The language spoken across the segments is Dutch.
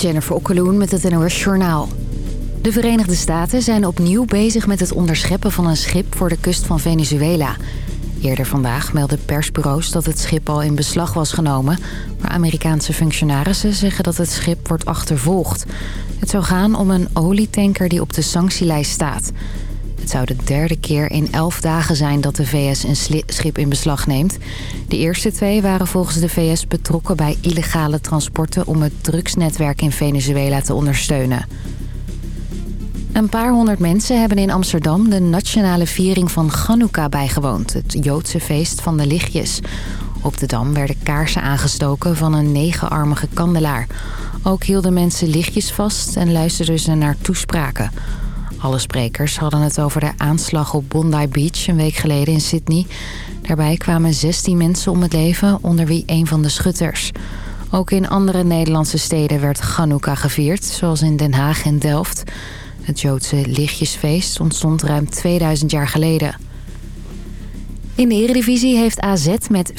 Jennifer Okkeloen met het NOS Journaal. De Verenigde Staten zijn opnieuw bezig met het onderscheppen van een schip voor de kust van Venezuela. Eerder vandaag meldden persbureaus dat het schip al in beslag was genomen... maar Amerikaanse functionarissen zeggen dat het schip wordt achtervolgd. Het zou gaan om een olietanker die op de sanctielijst staat... Het zou de derde keer in elf dagen zijn dat de VS een schip in beslag neemt. De eerste twee waren volgens de VS betrokken bij illegale transporten... om het drugsnetwerk in Venezuela te ondersteunen. Een paar honderd mensen hebben in Amsterdam de nationale viering van Chanukka bijgewoond. Het Joodse feest van de lichtjes. Op de Dam werden kaarsen aangestoken van een negenarmige kandelaar. Ook hielden mensen lichtjes vast en luisterden ze naar toespraken... Alle sprekers hadden het over de aanslag op Bondi Beach een week geleden in Sydney. Daarbij kwamen 16 mensen om het leven, onder wie een van de schutters. Ook in andere Nederlandse steden werd Chanukka gevierd, zoals in Den Haag en Delft. Het Joodse lichtjesfeest ontstond ruim 2000 jaar geleden. In de Eredivisie heeft AZ met 4-3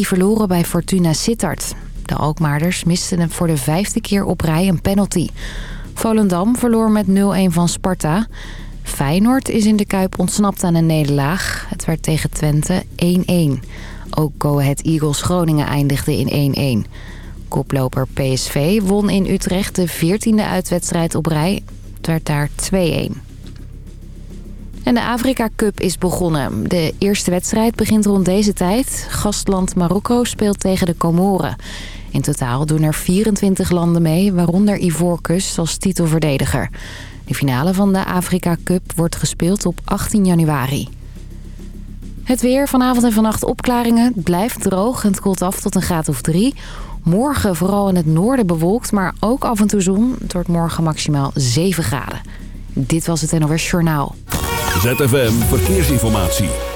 verloren bij Fortuna Sittard. De Alkmaarders misten hem voor de vijfde keer op rij een penalty... Volendam verloor met 0-1 van Sparta. Feyenoord is in de Kuip ontsnapt aan een nederlaag. Het werd tegen Twente 1-1. Ook Go Ahead Eagles Groningen eindigde in 1-1. Koploper PSV won in Utrecht de 14e uitwedstrijd op rij. Het werd daar 2-1. En de Afrika Cup is begonnen. De eerste wedstrijd begint rond deze tijd. Gastland Marokko speelt tegen de Comoren. In totaal doen er 24 landen mee, waaronder Ivoorkust als titelverdediger. De finale van de Afrika Cup wordt gespeeld op 18 januari. Het weer, vanavond en vannacht opklaringen. Blijft droog en het koelt af tot een graad of drie. Morgen vooral in het noorden bewolkt, maar ook af en toe zon. Het wordt morgen maximaal 7 graden. Dit was het NOS Journaal. ZFM Verkeersinformatie.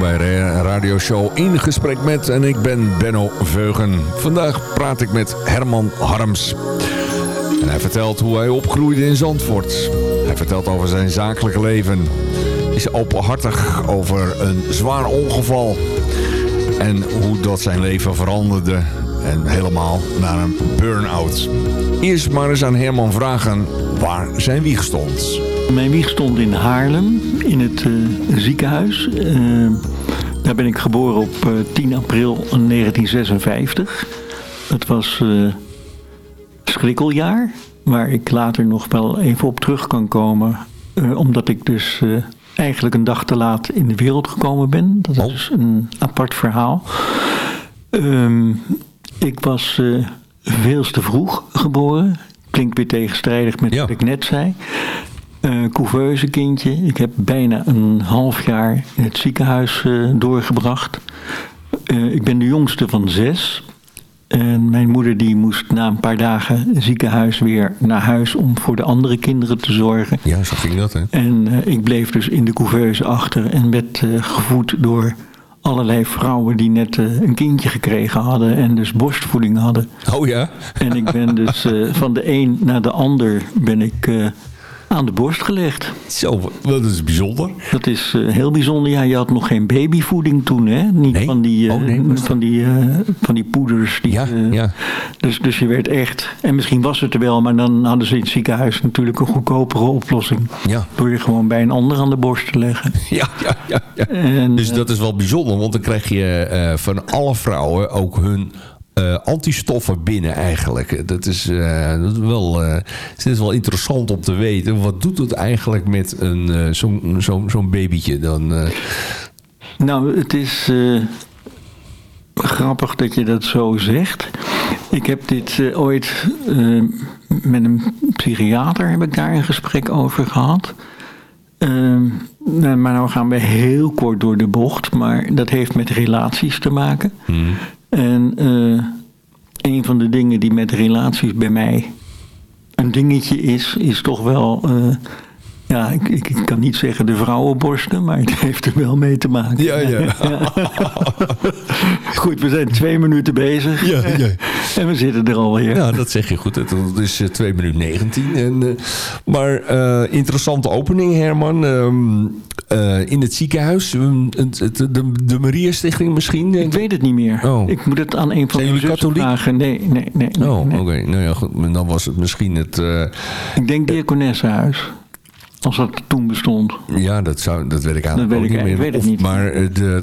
welkom bij de radioshow In Gesprek Met en ik ben Benno Veugen. Vandaag praat ik met Herman Harms. Hij vertelt hoe hij opgroeide in Zandvoort. Hij vertelt over zijn zakelijke leven. Is openhartig over een zwaar ongeval. En hoe dat zijn leven veranderde. En helemaal naar een burn-out. Eerst maar eens aan Herman vragen waar zijn wieg stond. Mijn wieg stond in Haarlem, in het uh, ziekenhuis. Uh, daar ben ik geboren op uh, 10 april 1956. Het was schrikkeljaar, waar ik later nog wel even op terug kan komen. omdat ik dus eigenlijk een dag te laat in de wereld gekomen ben. Dat is oh. dus een apart verhaal. Um, ik was veel te vroeg geboren. Klinkt weer tegenstrijdig met wat ik net zei. Uh, couveuse kindje. Ik heb bijna een half jaar in het ziekenhuis uh, doorgebracht. Uh, ik ben de jongste van zes. En mijn moeder die moest na een paar dagen ziekenhuis weer naar huis om voor de andere kinderen te zorgen. Ja, zo ging dat hè. En ik bleef dus in de couveuse achter en werd gevoed door allerlei vrouwen die net een kindje gekregen hadden en dus borstvoeding hadden. Oh ja? En ik ben dus van de een naar de ander ben ik aan de borst gelegd. Zo, dat is bijzonder. Dat is uh, heel bijzonder. Ja, je had nog geen babyvoeding toen, hè? Niet nee? van die, uh, oh, nee, van, die, uh, van die poeders. Die, ja, ja. Dus, dus je werd echt... En misschien was het er wel, maar dan hadden ze in het ziekenhuis natuurlijk een goedkopere oplossing. Ja. Door je gewoon bij een ander aan de borst te leggen. Ja, ja, ja. ja. En, dus dat is wel bijzonder, want dan krijg je van alle vrouwen ook hun uh, antistoffen binnen eigenlijk. Dat is, uh, dat is wel, uh, het is wel interessant om te weten. Wat doet het eigenlijk met een zo'n zo, zo'n babytje dan? Nou, het is grappig dat je dat zo zegt. Ik heb dit ooit met een psychiater heb ik daar een gesprek over gehad. maar nou gaan we heel kort door de bocht, maar dat heeft met relaties te maken. Hmm. En uh, een van de dingen die met relaties bij mij een dingetje is, is toch wel... eh, ja, ik, ik, ik kan niet zeggen de vrouwenborsten, maar het heeft er wel mee te maken. Ja, ja. Goed, we zijn twee minuten bezig. Ja, ja. En we zitten er alweer. Ja, dat zeg je goed. Het is eh, 2 minuten 19. En, eh, maar eh, interessante opening, Herman. Ehm, eh, in het ziekenhuis. ehm, het, de, de Maria Stichting misschien? Ik weet het niet meer. Oh. Ik moet het aan een van de katholiek? vragen. Nee, nee, nee. nee, Oh, nee. oké. Nou ja, goed. Dan was het misschien het... eh, Ik denk diakonessenhuis. Als dat toen bestond. ja, dat, zou, dat weet ik eigenlijk Dat weet ook ik- niet ik meer. weet het Of-. Maar eh,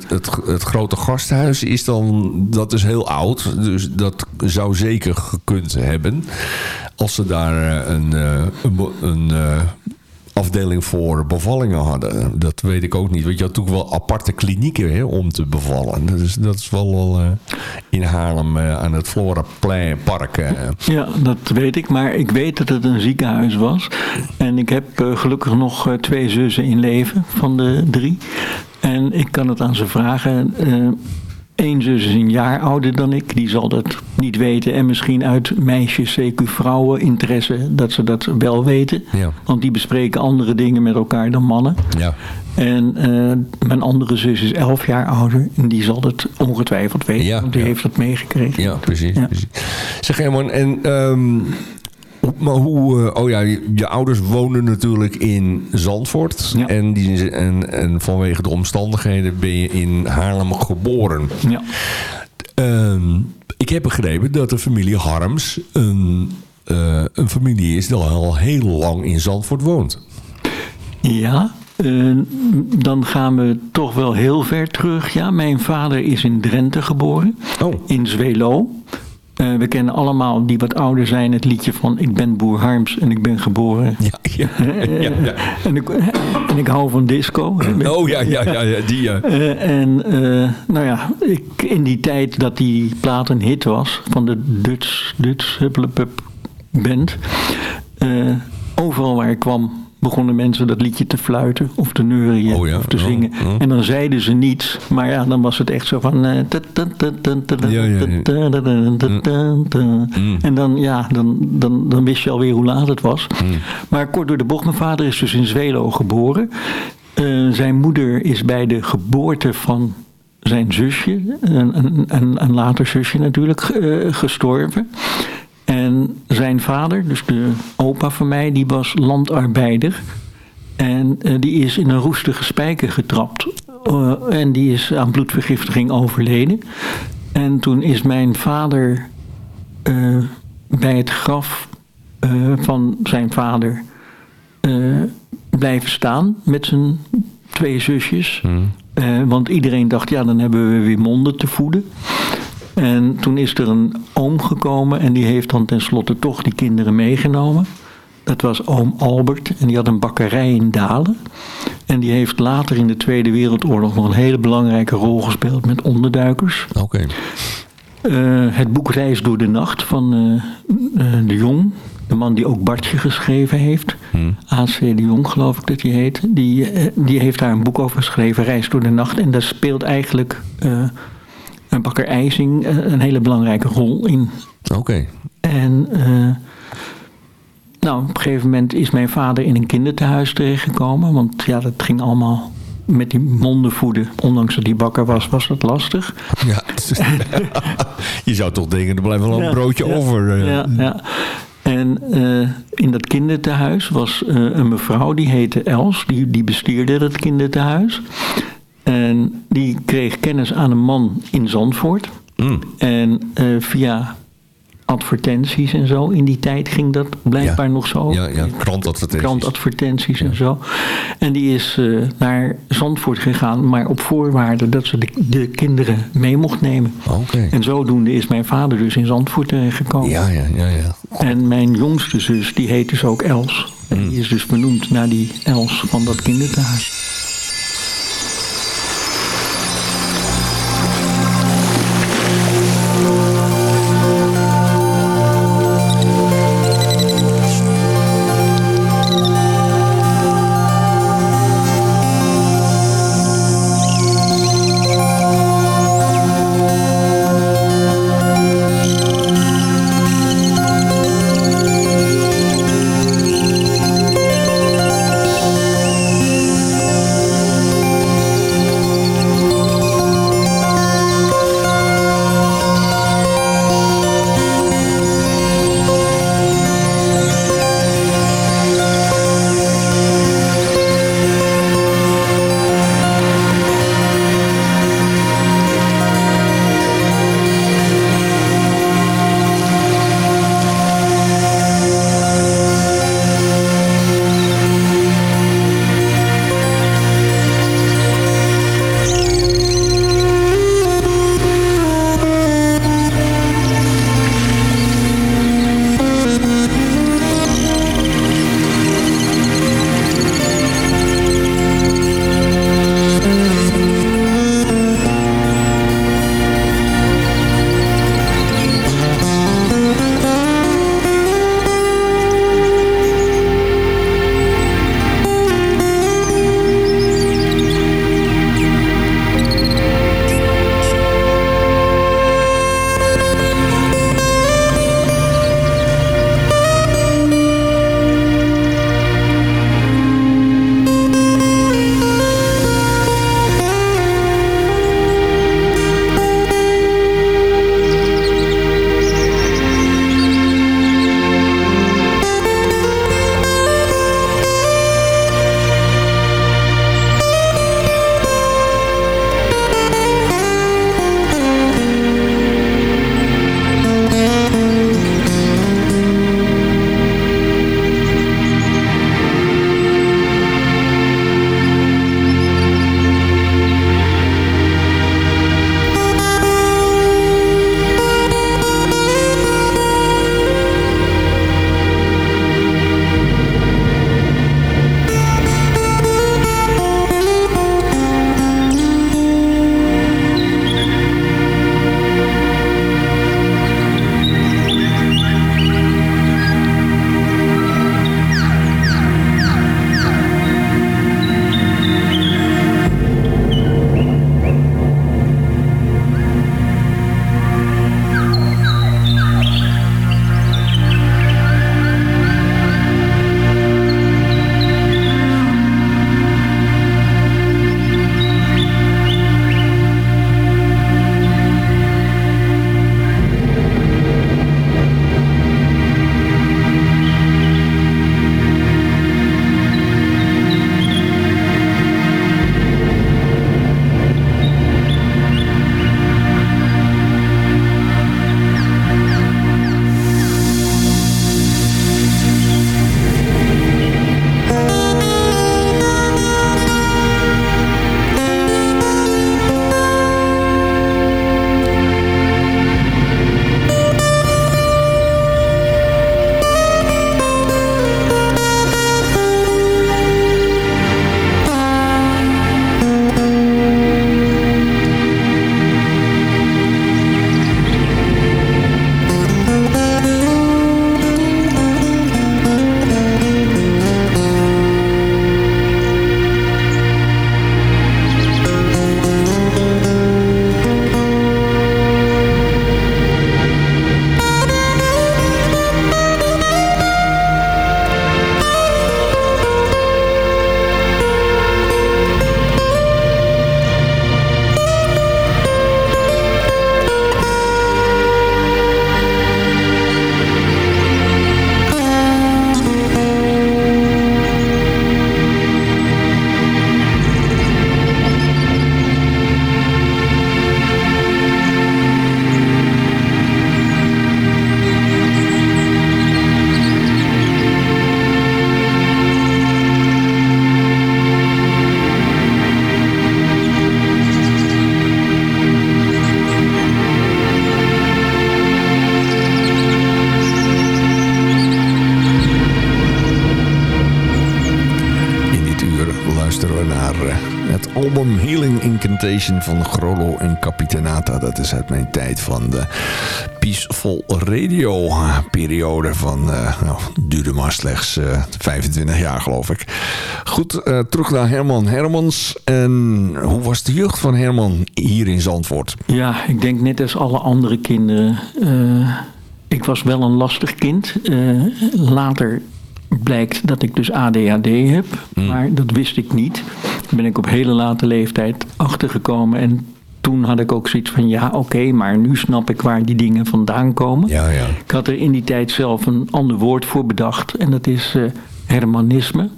het, het grote gasthuis is dan... Dat is heel oud. Dus dat zou zeker gekund hebben. Als ze daar eh, een, eh, een, een afdeling voor bevallingen hadden. Dat weet ik ook niet. Want je had toen wel aparte klinieken hè, om te bevallen. Dus dat is wel, wel eh, in Haarlem eh, aan het Floraplein-park. eh. Ja, dat weet ik. Maar ik weet dat het een ziekenhuis was. En ik heb gelukkig nog twee zussen in leven van de drie. En ik kan het aan ze vragen. Eén zus is een jaar ouder dan ik. Die zal dat niet weten. En misschien uit meisjes, CQ vrouwen interesse, dat ze dat wel weten. Ja. Want die bespreken andere dingen met elkaar dan mannen. ja. En eh, mijn andere zus is elf jaar ouder. En die zal het ongetwijfeld weten. Ja, want die ja. heeft dat meegekregen. Ja, precies. Ja. precies. Zeg Herman, en, ehm, maar hoe... eh, oh ja, je, je ouders wonen natuurlijk in Zandvoort. Ja. En, die, en, en vanwege de omstandigheden ben je in Haarlem geboren. Ja. Ehm, ik heb begrepen dat de familie Harms een, eh, een familie is die al heel lang in Zandvoort woont. Ja, eh, dan gaan we toch wel heel ver terug. Ja, mijn vader is in Drenthe geboren, Oh. in Zwelo. Eh, we kennen allemaal, die wat ouder zijn, het liedje van Ik ben Boer Harms en ik ben geboren. Ja, ja, ja, ja. En, ik, en ik hou van disco. Oh ja, ja, ja, ja die ja. Eh, en eh, nou ja, ik, in die tijd dat die plaat een hit was van de Dutch, Dutch Hupplepup band. overal waar ik kwam begonnen mensen dat liedje te fluiten of te neurien Oh ja, of te oh, zingen. oh. En dan zeiden ze niets, maar ja, dan was het echt zo van... eh, Mm. En dan, ja, dan, dan, dan wist je alweer hoe laat het was. Mm. Maar kort door de bocht, mijn vader is dus in Zwelo geboren. Eh, zijn moeder is bij de geboorte van zijn zusje, een, een, een, een later zusje natuurlijk, eh, gestorven. En zijn vader, dus de opa van mij, die was landarbeider. En eh, die is in een roestige spijker getrapt. Eh, en die is aan bloedvergiftiging overleden. En toen is mijn vader eh, bij het graf van zijn vader blijven staan met zijn twee zusjes. Eh, want iedereen dacht, ja, dan hebben we weer monden te voeden. En toen is er een oom gekomen en die heeft dan tenslotte toch die kinderen meegenomen. Dat was oom Albert en die had een bakkerij in Dalen. En die heeft later in de Tweede Wereldoorlog nog een hele belangrijke rol gespeeld met onderduikers. Oké. Eh, het boek Reis door de Nacht van eh, eh, de Jong. De man die ook Bartje geschreven heeft. A.C. de Jong geloof ik dat hij heet. Die, die heeft daar een boek over geschreven, Reis door de Nacht. En daar speelt eigenlijk een bakker IJsing eh, een hele belangrijke rol in. Oké. En eh, nou, op een gegeven moment is mijn vader in een kinderthuis terechtgekomen. Want ja, dat ging allemaal met die monden voeden. Ondanks dat hij bakker was, was dat lastig. Ja. je zou toch denken, er blijft wel een Ja, broodje ja, over. eh. Ja, ja. En in dat kinderthuis was een mevrouw die heette Els. Die, die bestierde dat kinderthuis. En die kreeg kennis aan een man in Zandvoort. Mm. En eh, via advertenties en zo, in die tijd ging dat blijkbaar Ja. nog zo. Ja, ja, krantadvertenties. Krantadvertenties en zo. En die is eh, naar Zandvoort gegaan, maar op voorwaarde dat ze de, de kinderen mee mocht nemen. Oké. En zodoende is mijn vader dus in Zandvoort terechtgekomen. Ja, ja, ja, ja. En mijn jongste zus, die heet dus ook Els. En Mm. die is dus benoemd naar die Els van dat kinderthuis. Dat is uit mijn tijd van de Peaceful Radio periode van, uh, nou, duurde maar slechts uh, eh, 25 jaar geloof ik. Goed, uh, terug naar Herman Hermans. En hoe was de jeugd van Herman hier in Zandvoort? Ja, ik denk net als alle andere kinderen. ik was wel een lastig kind. later blijkt dat ik dus ADHD heb. Mm. Maar dat wist ik niet. Daar ben ik op hele late leeftijd achtergekomen. En toen had ik ook zoiets van, ja oké, maar nu snap ik waar die dingen vandaan komen. Ja, ja. Ik had er in die tijd zelf een ander woord voor bedacht. En dat is uh, hermanisme.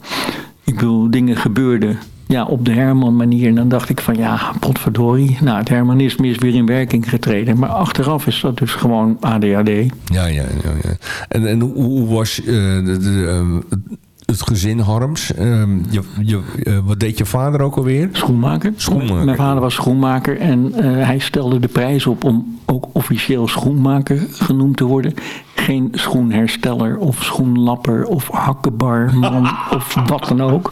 Ik bedoel, dingen gebeurden ja, op de Herman manier. En dan dacht ik van ja, potverdorie. Nou, het Hermanisme is weer in werking getreden. Maar achteraf is dat dus gewoon ADHD. Ja, ja, ja. ja. En, en hoe was uh, de, de, uh, het gezin Harms. Ehm, je, je, uh, wat deed je vader ook alweer? Schoenmaker. schoenmaker. Mijn vader was schoenmaker en uh, hij stelde de prijs op om ook officieel schoenmaker genoemd te worden. Geen schoenhersteller of schoenlapper of hakkebarman of wat dan ook.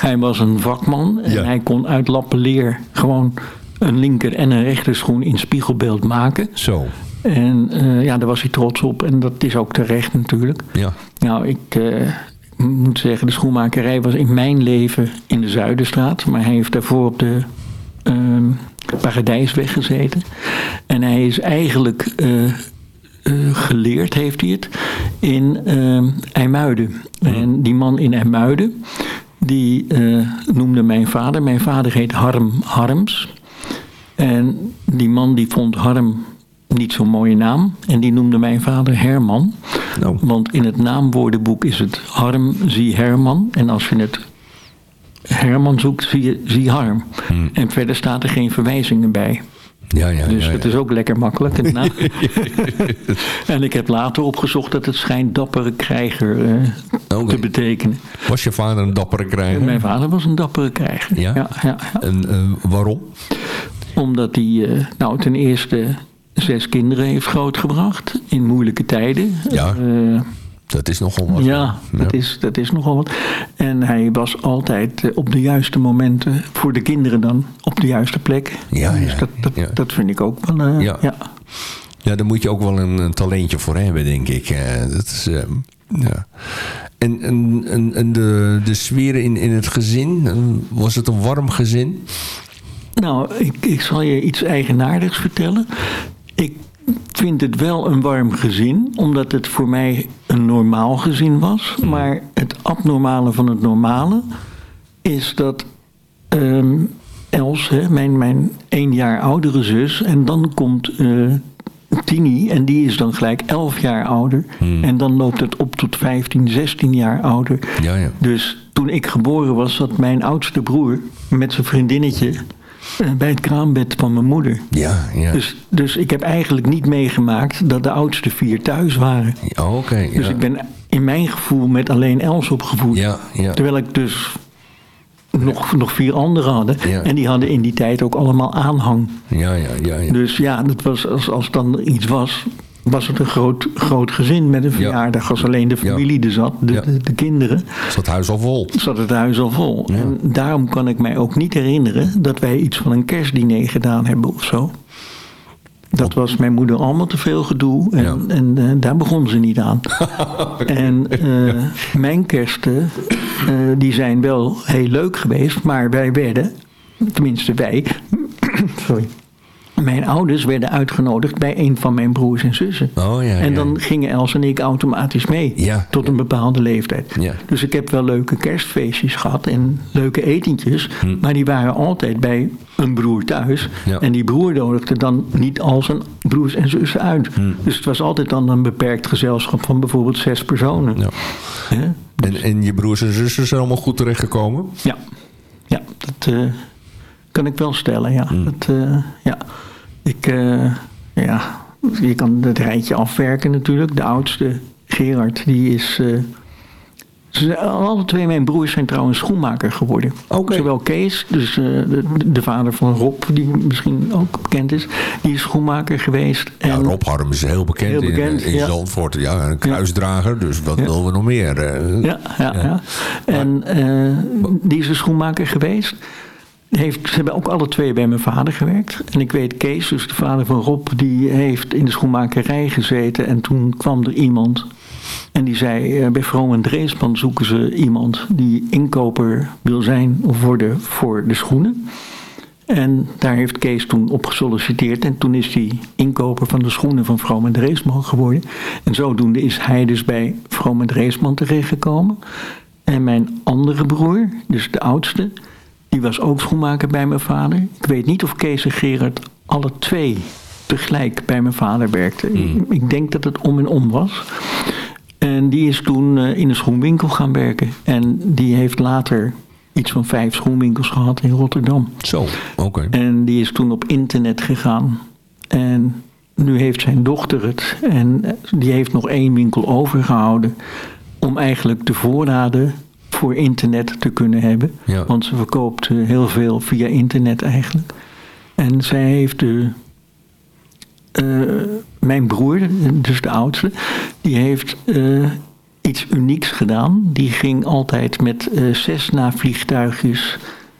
Hij was een vakman en ja. hij kon uit lappenleer gewoon een linker en een rechter schoen in spiegelbeeld maken. Zo. En uh, ja, daar was hij trots op. En dat is ook terecht natuurlijk. Ja. Nou, ik, uh, moet zeggen, de schoenmakerij was in mijn leven in de Zuiderstraat. Maar hij heeft daarvoor op de uh, Paradijsweg gezeten. En hij is eigenlijk uh, uh, geleerd, heeft hij het, in uh, IJmuiden. En die man in IJmuiden, die noemde mijn vader. Mijn vader heet Harm Harms. En die man die vond Harm niet zo'n mooie naam. En die noemde mijn vader Herman. No. Want in het naamwoordenboek is het Harm, zie Herman. En als je het Herman zoekt, zie je zie Harm. Hmm. En verder staat er geen verwijzingen bij. Ja, ja, dus ja, het is ook lekker makkelijk. en ik heb later opgezocht dat het schijnt dappere krijger uh, okay. te betekenen. Was je vader een dappere krijger? Mijn vader was een dappere krijger. Ja? en uh, waarom? Omdat hij, uh, nou ten eerste zes kinderen heeft grootgebracht in moeilijke tijden. Ja, uh, dat is nogal wat. Ja, dat. Is, dat is nogal wat. En hij was altijd uh, op de juiste momenten, voor de kinderen dan, op de juiste plek. Ja, dus ja, dat, dat, ja. dat vind ik ook wel... Uh, ja. ja. Ja, daar moet je ook wel een, een talentje voor hebben, denk ik. dat is... Ja. En, en, en, en de, de sfeer in, in het gezin, was het een warm gezin? Nou, ik, ik zal je iets eigenaardigs vertellen. Ik vind het wel een warm gezin, omdat het voor mij een normaal gezin was. Maar het abnormale van het normale is dat um, Els, hè, mijn, mijn één jaar oudere zus, en dan komt uh, Tini, en die is dan gelijk elf jaar ouder. Hmm. En dan loopt het op tot 15, 16 jaar ouder. Ja, ja. Dus toen ik geboren was, zat mijn oudste broer met zijn vriendinnetje bij het kraambed van mijn moeder. Ja, ja. Dus, dus ik heb eigenlijk niet meegemaakt dat de oudste vier thuis waren. Oké. Okay, dus ja. ik ben in mijn gevoel met alleen Els opgevoed. Ja, ja. Terwijl ik dus nog, nog vier anderen hadden. Ja. En die hadden in die tijd ook allemaal aanhang. Ja, ja, ja. ja. Dus ja, dat was, als, als dan iets was, was het een groot, groot gezin met een verjaardag. Ja. Als alleen de familie er zat, de, de, de, kinderen. Zat het huis al vol. Zat het huis al vol. En daarom kan ik mij ook niet herinneren dat wij iets van een kerstdiner gedaan hebben of zo. Dat was mijn moeder allemaal te veel gedoe. En, Ja. en uh, daar begon ze niet aan. en uh, mijn kersten, uh, die zijn wel heel leuk geweest. Maar wij werden, tenminste wij... sorry. Mijn ouders werden uitgenodigd bij een van mijn broers en zussen. Oh, ja, en ja. dan gingen Els en ik automatisch mee. Ja, tot een bepaalde leeftijd. Dus ik heb wel leuke kerstfeestjes gehad en leuke etentjes. Hm. Maar die waren altijd bij een broer thuis. En die broer nodigde dan niet al zijn broers en zussen uit. Hm. Dus het was altijd dan een beperkt gezelschap van bijvoorbeeld zes personen. En, en je broers en zussen zijn allemaal goed terechtgekomen? Ja, ja dat uh, kan ik wel stellen, ja. Hm. Dat, uh, ja. Ik, uh, ja, je kan het rijtje afwerken natuurlijk. De oudste, Gerard, die is... Uh, ze, alle twee mijn broers zijn trouwens schoenmaker geworden. Okay. Zowel Kees, dus uh, de, de, vader van Rob, die misschien ook bekend is, die is schoenmaker geweest. En ja, Rob Harm is heel bekend, heel bekend in, in ja. Zandvoort. Ja, een kruisdrager, dus wat ja. willen we nog meer? Ja, ja, ja. En die is een schoenmaker geweest. Ze hebben ook alle twee bij mijn vader gewerkt. En ik weet, Kees, dus de vader van Rob, die heeft in de schoenmakerij gezeten. En toen kwam er iemand en die zei, eh, bij Vroom en Dreesman zoeken ze iemand die inkoper wil zijn of worden voor de schoenen. En daar heeft Kees toen op gesolliciteerd. En toen is hij inkoper van de schoenen van Vroom en Dreesman geworden. En zodoende is hij dus bij Vroom en Dreesman terechtgekomen. En mijn andere broer, dus de oudste, die was ook schoenmaker bij mijn vader. Ik weet niet of Kees en Gerard alle twee tegelijk bij mijn vader werkten. Hmm. Ik denk dat het om en om was. En die is toen eh, in een schoenwinkel gaan werken. En die heeft later iets van vijf schoenwinkels gehad in Rotterdam. Zo, oké. En die is toen op internet gegaan. En nu heeft zijn dochter het. En eh, die heeft nog één winkel overgehouden. Om eigenlijk de voorraden voor internet te kunnen hebben. Ja. Want ze verkoopt eh, heel veel via internet eigenlijk. En zij heeft de. eh, mijn broer, dus de oudste, die heeft eh, iets unieks gedaan. Die ging altijd met eh Cessna vliegtuigjes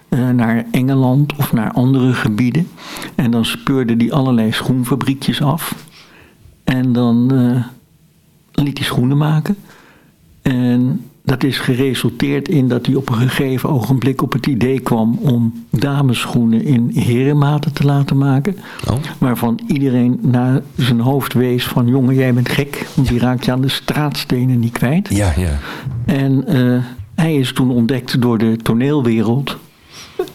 eh, naar Engeland of naar andere gebieden. En dan speurde die allerlei schoenfabriekjes af. En dan eh, liet hij schoenen maken. En dat is geresulteerd in dat hij op een gegeven ogenblik op het idee kwam om damesschoenen in herenmaten te laten maken. Oh. Waarvan iedereen naar zijn hoofd wees van jongen jij bent gek, want die raakt je aan de straatstenen niet kwijt. Ja, ja. En eh, hij is toen ontdekt door de toneelwereld.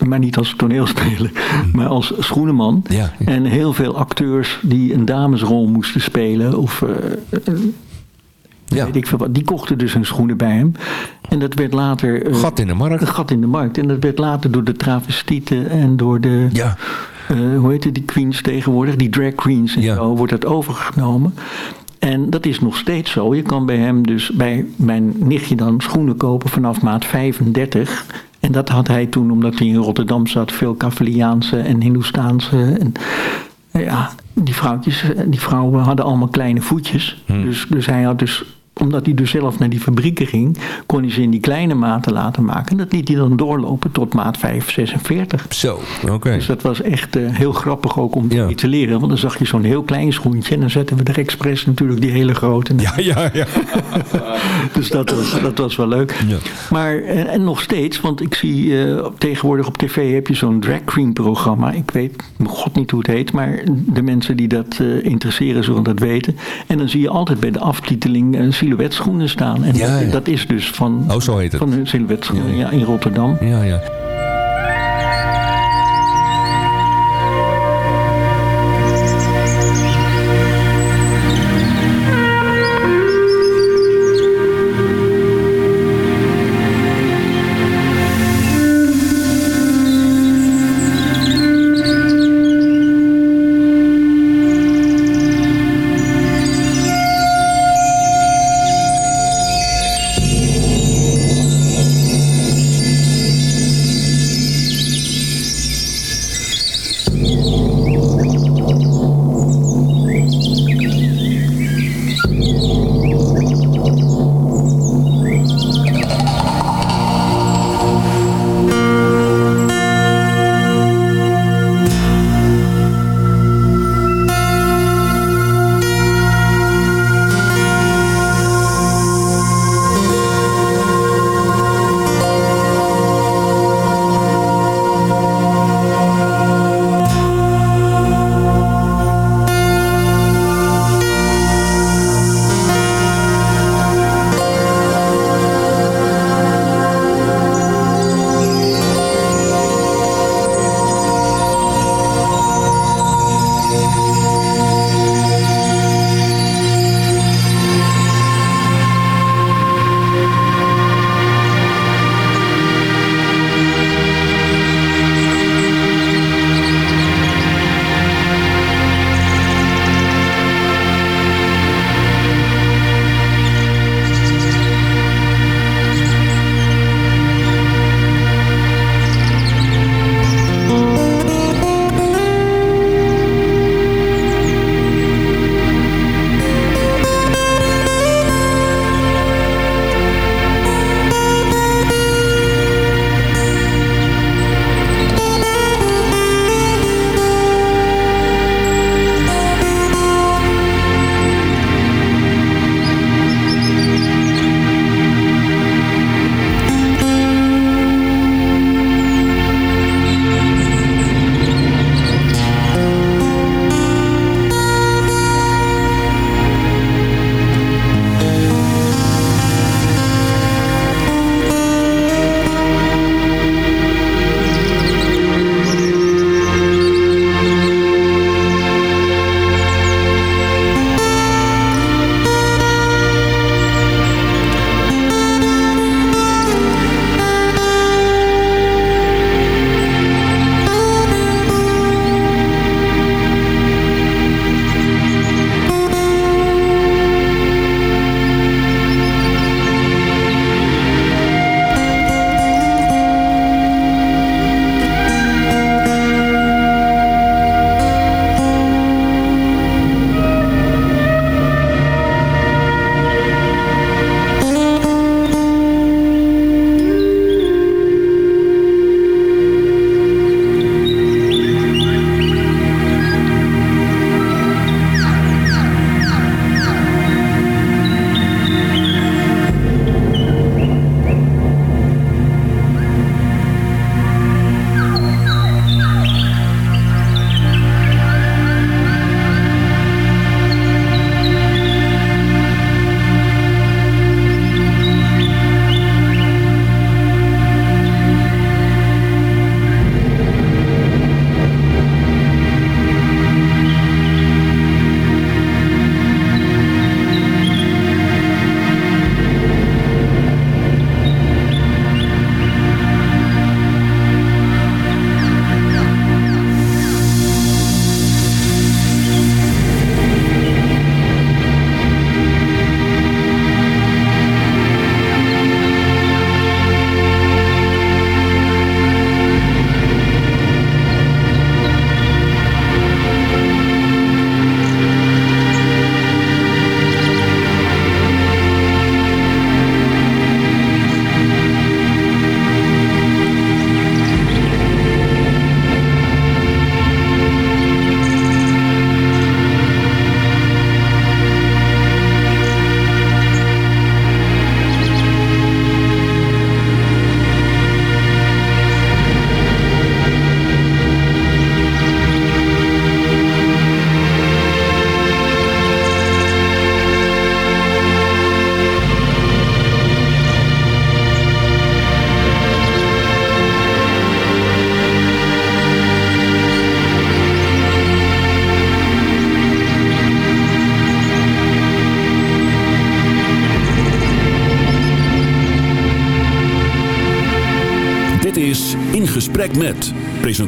Maar niet als toneelspeler, maar als schoenenman. Ja. En heel veel acteurs die een damesrol moesten spelen. Of eh, eh, ja. weet ik veel wat. Die kochten dus hun schoenen bij hem. En dat werd later... eh, Gat in de markt. Een gat in de markt. En dat werd later door de travestieten en door de... Ja. eh, hoe heet het, die queens tegenwoordig? Die drag queens en Ja. zo. Wordt dat overgenomen. En dat is nog steeds zo. Je kan bij hem dus, bij mijn nichtje dan, schoenen kopen vanaf maat 35. En dat had hij toen, omdat hij in Rotterdam zat, veel Cavaliaanse en Hindoestaanse. En, ja, die, vrouwtjes, die vrouwen hadden allemaal kleine voetjes. Dus, dus hij had dus, omdat hij dus zelf naar die fabrieken ging, kon hij ze in die kleine maten laten maken. En dat liet hij dan doorlopen tot maat 5, 46. Zo, oké. Dus dat was echt eh, heel grappig ook om Ja. die te leren. Want dan zag je zo'n heel klein schoentje. En dan zetten we er expres natuurlijk die hele grote. Ja, ja, ja. Dus dat was, dat was wel leuk. Ja. Maar, en, en nog steeds, want ik zie eh, tegenwoordig op tv heb je zo'n drag queen programma. Ik weet god niet hoe het heet, maar de mensen die dat eh, interesseren zullen dat weten. En dan zie je altijd bij de aftiteling silhouetschoenen staan. En Ja, dat, ja. dat is dus van, Oh, zo heet het. van hun silhouetschoenen ja, in Rotterdam. Ja, ja.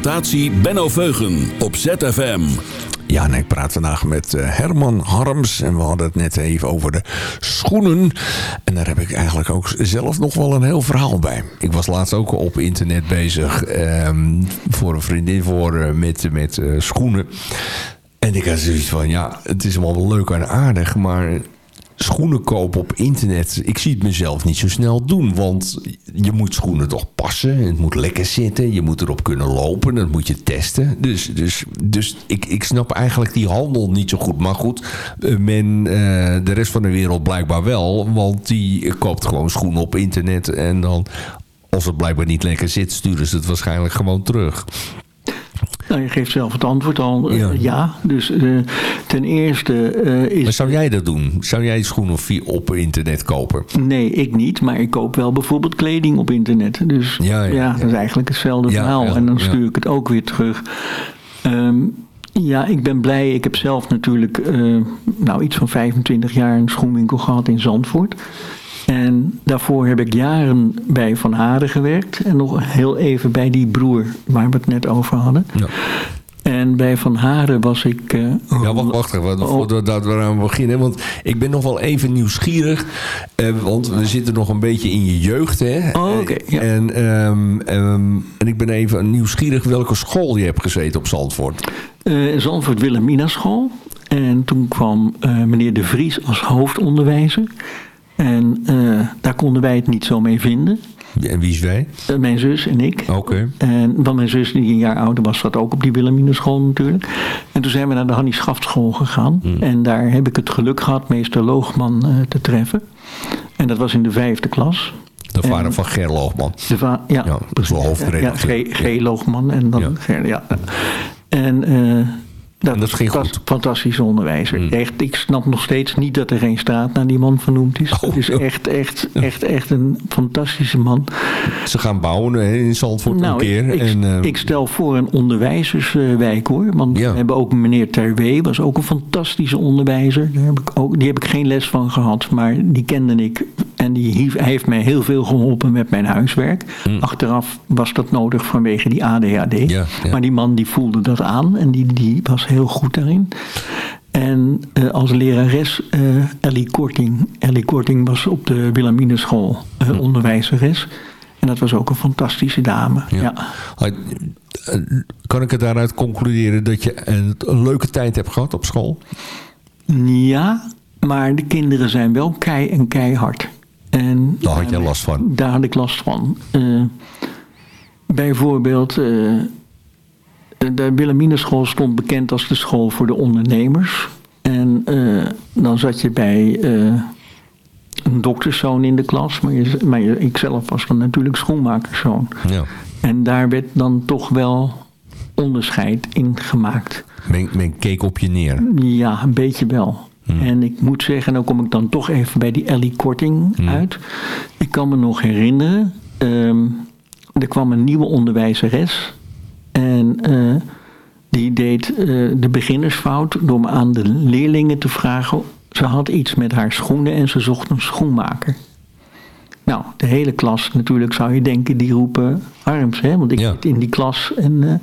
Presentatie Benno Veugen op ZFM. Ja, en ik praat vandaag met eh, Herman Harms. En we hadden het net even over de schoenen. En daar heb ik eigenlijk ook zelf nog wel een heel verhaal bij. Ik was laatst ook op internet bezig ehm, voor een vriendin voor, uh, met, met uh, schoenen. En ik had zoiets van, ja, het is allemaal wel leuk en aardig, maar schoenen kopen op internet, ik zie het mezelf niet zo snel doen. Want je moet schoenen toch passen. Het moet lekker zitten. Je moet erop kunnen lopen. Dat moet je testen. Dus, dus, dus ik, ik snap eigenlijk die handel niet zo goed. Maar goed, eh, men, uh, de rest van de wereld blijkbaar wel. Want die koopt gewoon schoenen op internet. En dan, als het blijkbaar niet lekker zit, sturen ze het waarschijnlijk gewoon terug. Nou, je geeft zelf het antwoord al. Ja. Uh, ja. Dus uh, ten eerste uh, is... Maar zou jij dat doen? Zou jij schoenen op internet kopen? Nee, ik niet. Maar ik koop wel bijvoorbeeld kleding op internet. Dus ja, ja, ja dat is eigenlijk hetzelfde verhaal. en dan stuur ik het ook weer terug. Um, ja, ik ben blij. Ik heb zelf natuurlijk nou, iets van 25 jaar een schoenwinkel gehad in Zandvoort. En daarvoor heb ik jaren bij Van Haren gewerkt. En nog heel even bij die broer waar we het net over hadden. Ja. En bij Van Haren was ik... Uh, ja, wacht, wacht even, oh. voordat we aan beginnen. Want ik ben nog wel even nieuwsgierig. Uh, want we zitten nog een beetje in je jeugd, hè? Oh, oké. Okay, ja. en, um, um, en ik ben even nieuwsgierig welke school je hebt gezeten op Zandvoort. Uh, Zandvoort Wilhelmina school. En toen kwam meneer De Vries als hoofdonderwijzer. En uh, daar konden wij het niet zo mee vinden. En wie is wij? Uh, mijn zus en ik. Oké. Okay. En dan mijn zus, die een jaar ouder was, zat ook op die Wilhelminenschool natuurlijk. En toen zijn we naar de Hannie Schaftschool gegaan. Mm. En daar heb ik het geluk gehad meester Loogman uh, te treffen. En dat was in de vijfde klas. De vader en, van Ger Loogman. De va ja, is wel hoofdredacteur. Ja, G, G. Loogman en dan ja. Ger, ja. En dat, en dat ging was goed. fantastische onderwijzer. Mm. Echt, ik snap nog steeds niet dat er geen straat naar die man vernoemd is. Oh, is echt, echt, echt, echt een fantastische man. Ze gaan bouwen in Zandvoort nou, een keer. Ik, en, uh... ik, stel voor een onderwijzerswijk hoor. Want ja. we hebben ook meneer Terwee, was ook een fantastische onderwijzer. Daar heb ik ook, die heb ik geen les van gehad, maar die kende ik. En die heeft, heeft mij heel veel geholpen met mijn huiswerk. Mm. Achteraf was dat nodig vanwege die ADHD. Ja, maar die man die voelde dat aan en die, die was heel goed daarin. En uh, als lerares uh, Ellie Korting. Ellie Korting was op de Wilhelmineschool uh, hm. onderwijzeres. En dat was ook een fantastische dame. Ja. ja. Kan ik er daaruit concluderen dat je een, een leuke tijd hebt gehad op school? Ja, maar de kinderen zijn wel kei en keihard. En daar had je last van? Daar had ik last van. bijvoorbeeld de Wilhelminenschool stond bekend als de school voor de ondernemers. En uh, dan zat je bij uh, een dokterszoon in de klas, maar, je, maar je, ik zelf was dan natuurlijk schoenmakerszoon. Ja. En daar werd dan toch wel onderscheid in gemaakt. Men, men keek op je neer? Ja, een beetje wel. Hmm. En ik moet zeggen, en dan kom ik dan toch even bij die Ellie Korting hmm. uit. Ik kan me nog herinneren, um, er kwam een nieuwe onderwijzeres en uh, die deed uh, de beginnersfout door me aan de leerlingen te vragen. Ze had iets met haar schoenen en ze zocht een schoenmaker. Nou, de hele klas natuurlijk zou je denken, die roepen Harms, hè? want ik ja. zit in die klas. En, uh,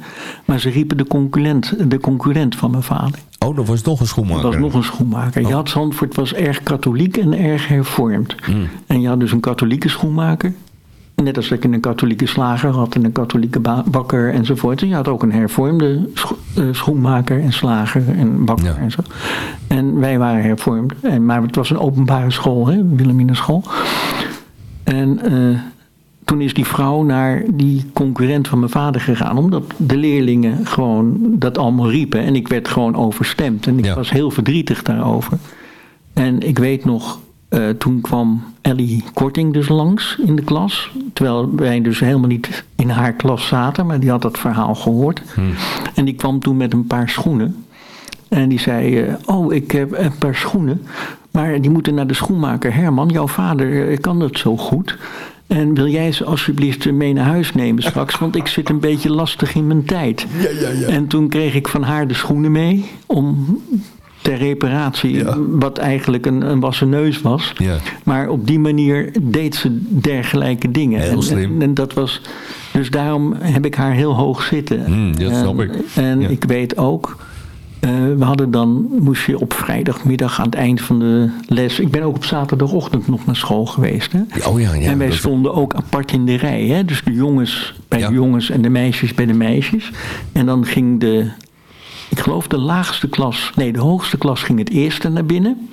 maar ze riepen de concurrent, de concurrent van mijn vader. Oh, dat was nog een schoenmaker? Dat was nog een schoenmaker. Oh. Je had Zandvoort was erg katholiek en erg hervormd. Mm. En je had dus een katholieke schoenmaker. Net als je een katholieke slager had en een katholieke bakker enzovoort. En je had ook een hervormde scho uh, schoenmaker en slager en bakker ja. en zo. En wij waren hervormd. En, maar het was een openbare school, hè. En uh, toen is die vrouw naar die concurrent van mijn vader gegaan. Omdat de leerlingen gewoon dat allemaal riepen. En ik werd gewoon overstemd. En ik ja. was heel verdrietig daarover. En ik weet nog, uh, toen kwam Ellie Korting dus langs in de klas. Terwijl wij dus helemaal niet in haar klas zaten, maar die had dat verhaal gehoord. Hmm. En die kwam toen met een paar schoenen. En die zei, uh, oh, ik heb een paar schoenen. Maar die moeten naar de schoenmaker. Herman, jouw vader uh, kan dat zo goed. En wil jij ze alsjeblieft mee naar huis nemen straks? Want ik zit een beetje lastig in mijn tijd. Ja, ja, ja. En toen kreeg ik van haar de schoenen mee. Om ter reparatie, ja. wat eigenlijk een, een wassen neus was. Ja. Maar op die manier deed ze dergelijke dingen. Heel en, slim. En, en, dat was Dus daarom heb ik haar heel hoog zitten. Hmm, dat en, snap ik. En Ja. ik weet ook, eh, we hadden dan, moest je op vrijdagmiddag aan het eind van de les. Ik ben ook op zaterdagochtend nog naar school geweest. Hè? Oh ja, ja. en wij stonden ook apart in de rij. Hè? Dus de jongens bij Ja. de jongens en de meisjes bij de meisjes. En dan ging de, ik geloof de laagste klas, nee de hoogste klas ging het eerste naar binnen.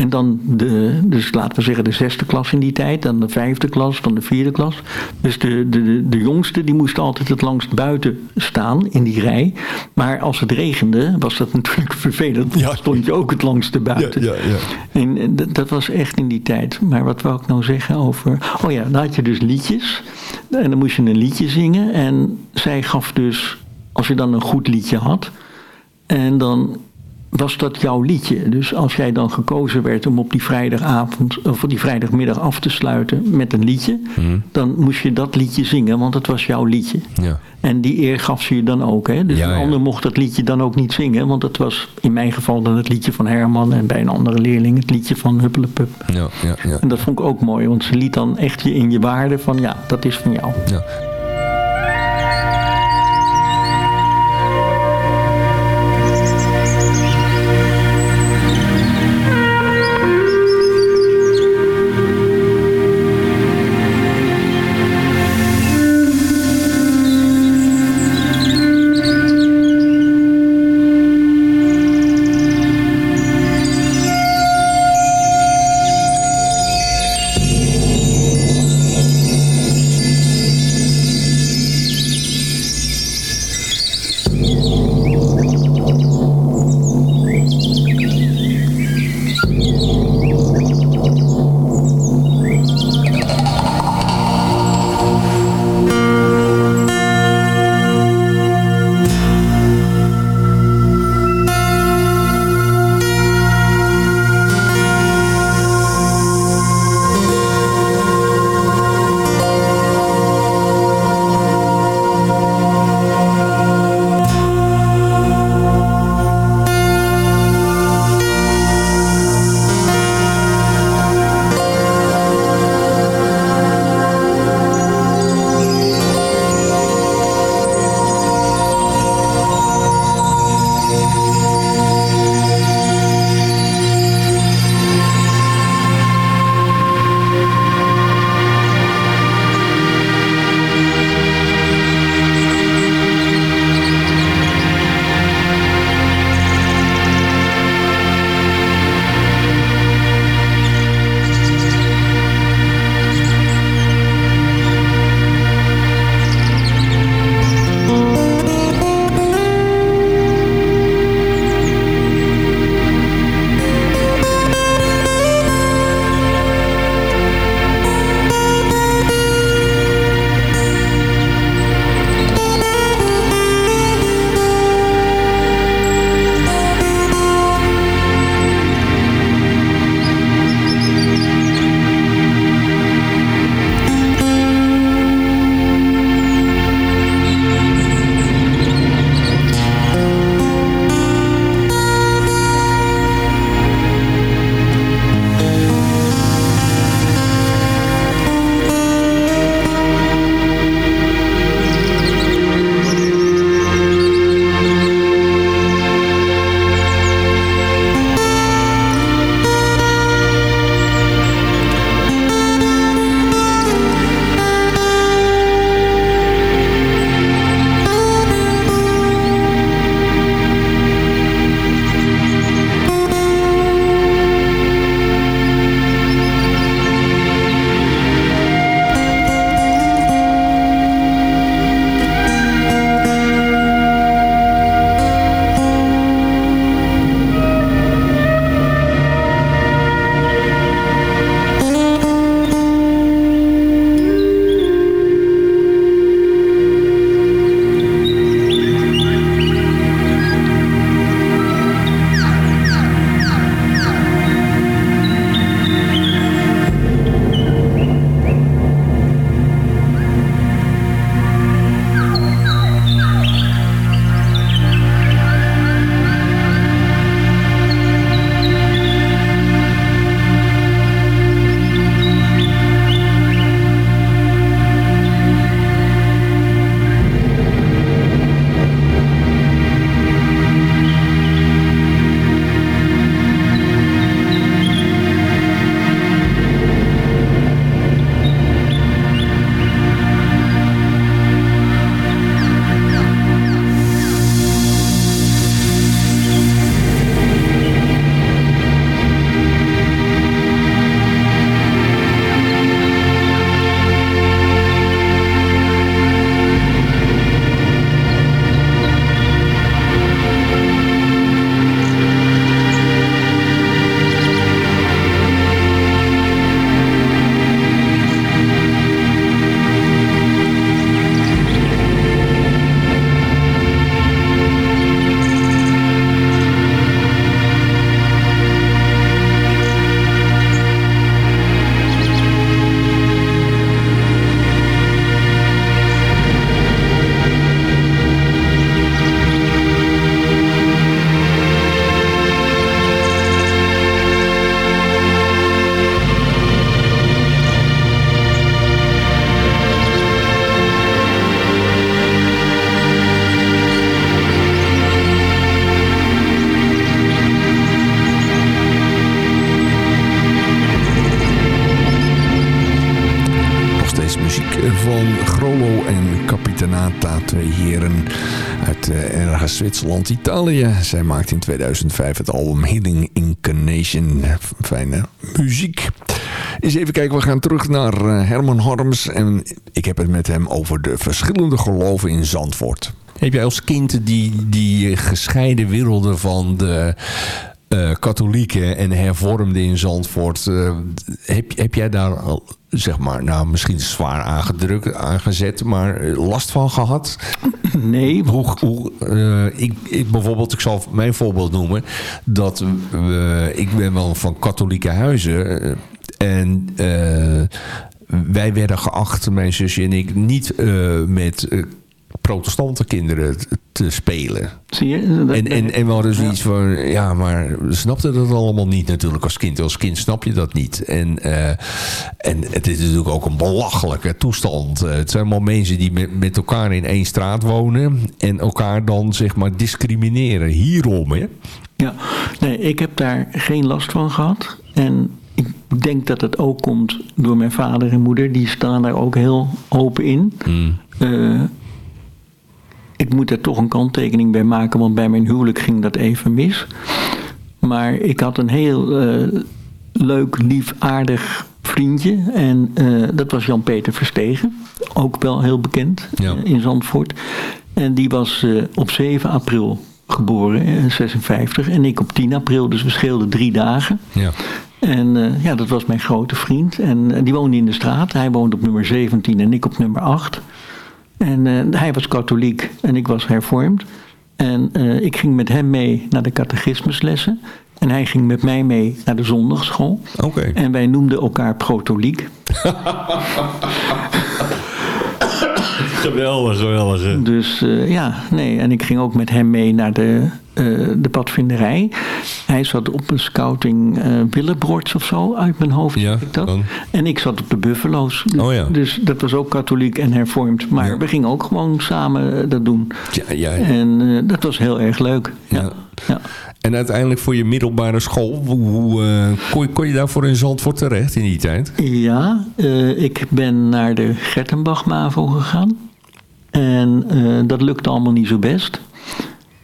En dan de, dus laten we zeggen de zesde klas in die tijd, dan de vijfde klas, dan de vierde klas. Dus de, de, de, jongste die moest altijd het langst buiten staan in die rij. Maar als het regende was dat natuurlijk vervelend. Dan stond je ook het langste buiten. Ja, ja, ja. En, dat was echt in die tijd. Maar wat wou ik nou zeggen over... Oh ja, dan had je dus liedjes. En dan moest je een liedje zingen. En zij gaf dus, als je dan een goed liedje had... En dan was dat jouw liedje. Dus als jij dan gekozen werd om op die vrijdagavond... of op die vrijdagmiddag af te sluiten met een liedje... dan moest je dat liedje zingen, want het was jouw liedje. Ja. En die eer gaf ze je dan ook. Hè? Dus Ja, een ja. ander mocht dat liedje dan ook niet zingen. Want het was in mijn geval dan het liedje van Herman. En bij een andere leerling het liedje van Huppelepup. Ja, ja, ja. En dat vond ik ook mooi. Want ze liet dan echt je in je waarde van ja, dat is van jou. ja. Zij maakte in 2005 het album Healing Incarnation. Fijne muziek. Eens even kijken, we gaan terug naar uh, Herman Harms. En ik heb het met hem over de verschillende geloven in Zandvoort. Heb jij als kind die, die gescheiden werelden van de uh, katholieken en hervormden in Zandvoort. Uh, heb, heb jij daar al, zeg maar, nou misschien zwaar aangedrukt, aangezet, maar last van gehad? Nee. Hoe, hoe, uh, ik, ik bijvoorbeeld, ik zal mijn voorbeeld noemen, dat ik ben wel van katholieke huizen en wij werden geacht, mijn zusje en ik, niet met protestante kinderen te spelen. Zie je? Dat, en, en, en we hadden zoiets ja. van, ja, maar we snapten dat allemaal niet natuurlijk als kind. Als kind snap je dat niet. En, uh, en het is natuurlijk ook een belachelijke toestand. Uh, het zijn allemaal mensen die met, met elkaar in één straat wonen en elkaar dan zeg maar discrimineren. Hierom, hè? Ja, nee, ik heb daar geen last van gehad. En ik denk dat het ook komt door mijn vader en moeder. Die staan daar ook heel open in. Mm. Uh, ik moet er toch een kanttekening bij maken, want bij mijn huwelijk ging dat even mis. Maar ik had een heel uh, leuk, lief, aardig vriendje. En uh, dat was Jan-Peter Verstegen. Ook wel heel bekend ja. uh, in Zandvoort. En die was op 7 april geboren, in 56. En ik op 10 april, dus we scheelden drie dagen. Ja. En ja, dat was mijn grote vriend. En die woonde in de straat. Hij woonde op nummer 17 en ik op nummer 8. En uh, hij was katholiek en ik was hervormd. En uh, ik ging met hem mee naar de catechismuslessen. En hij ging met mij mee naar de zondagschool. Okay. En wij noemden elkaar protoliek. geweldig, geweldig. Dus uh, ja, nee. En ik ging ook met hem mee naar de, uh, de padvinderij. Hij zat op een scouting uh, Willebroorts of zo, uit mijn hoofd. Ja, ik dat. dan. En ik zat op de Buffalo's. Dus, oh ja. dus dat was ook katholiek en hervormd. Maar ja. we gingen ook gewoon samen dat doen. Ja, ja, ja. En dat was heel erg leuk. Ja. ja. En uiteindelijk voor je middelbare school, hoe, uh, kon, kon, je daarvoor in Zandvoort terecht in die tijd? Ja, uh, ik ben naar de Gertenbach MAVO gegaan. En uh, dat lukte allemaal niet zo best.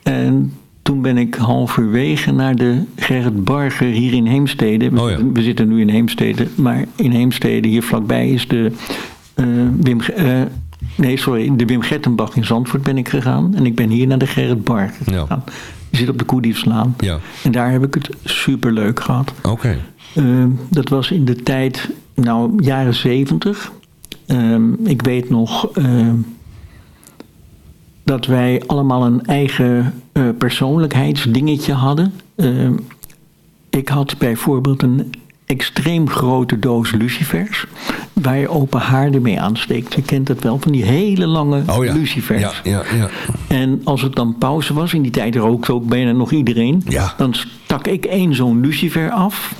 En toen ben ik halverwege naar de Gerrit Barger hier in Heemstede. We, oh ja. we zitten nu in Heemstede, maar in Heemstede hier vlakbij is de Wim... nee, sorry, de Wim Gertenbach in Zandvoort ben ik gegaan. En ik ben hier naar de Gerrit Barger gegaan. Ja. Zit op de Koediefslaan. Ja. En daar heb ik het super leuk gehad. Oké. Okay. Uh, dat was in de tijd, nou, jaren zeventig. Uh, ik weet nog uh, dat wij allemaal een eigen uh, persoonlijkheidsdingetje hadden. Ik had bijvoorbeeld een extreem grote doos lucifers. Waar je open haarden mee aansteekt. Je kent dat wel, van die hele lange oh ja. lucifers. Ja, ja, ja. En als het dan pauze was, in die tijd rookte ook bijna nog iedereen. Ja. Dan stak ik één zo'n lucifer af.